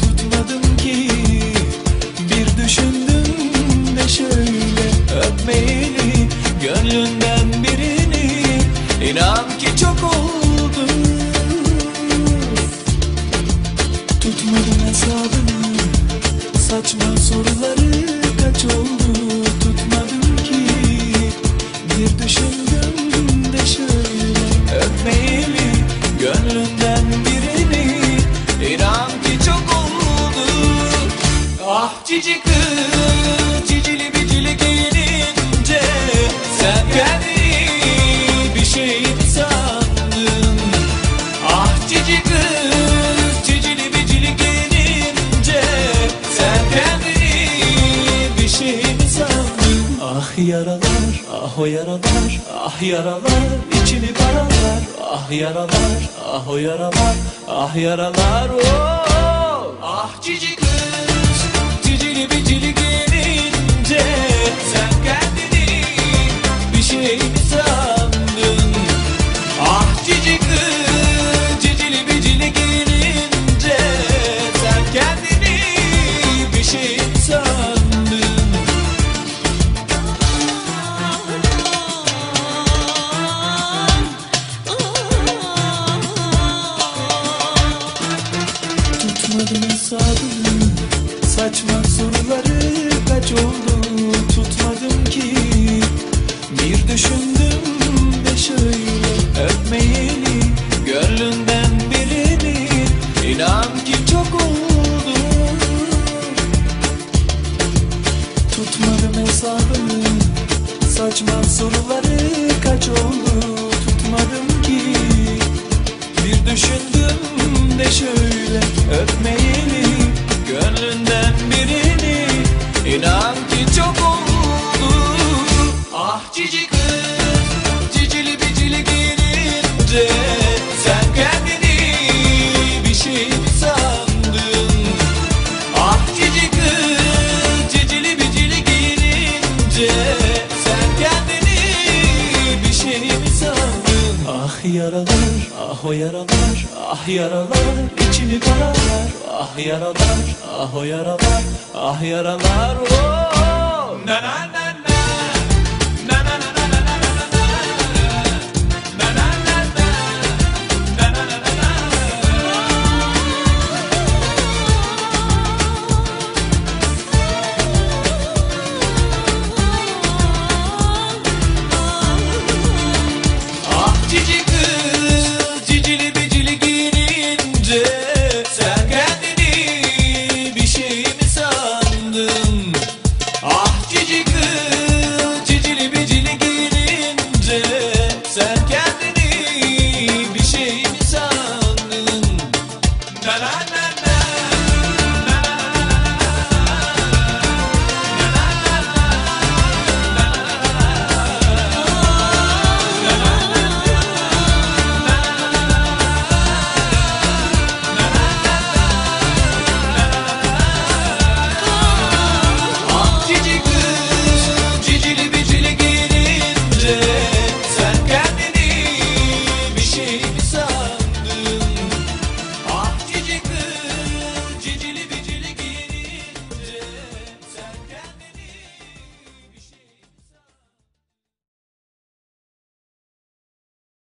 tutmadım ki. Bir düşündüm de şöyle öpmeyeli Gönlünden birini. İnan ki çok oldu Tutmadın hesabını Saçma soruları kaç oldu? Tutmadım ki. Bir düşündüm de şöyle öpmeyeli Gönlünden cici kız cicili bicili gelince Sen kendini bir şey sandın. Ah cici kız cicili bicili gelince Sen kendini bir şey sandın. Ah yaralar ah o yaralar ah yaralar içimi karalar Ah yaralar ah o yaralar ah yaralar oh. Ah cici Saçma soruları kaç oldu Tutmadım ki. Bir düşündüm de şöyle Öpmeyeli Gönlünden birini İnan ki çok oldu. Tutmadım hesabını Saçma soruları kaç oldu Tutmadım ki. Bir düşündüm de şöyle öpmeyeli birini. İnan ki çok oldu yaralar, ah o yaralar, ah yaralar içimi karalar Ah yaralar, ah o yaralar, ah yaralar oh. Na na na na. Na na na na na na na na. Na na na na. Na na na na na. Ah cicik.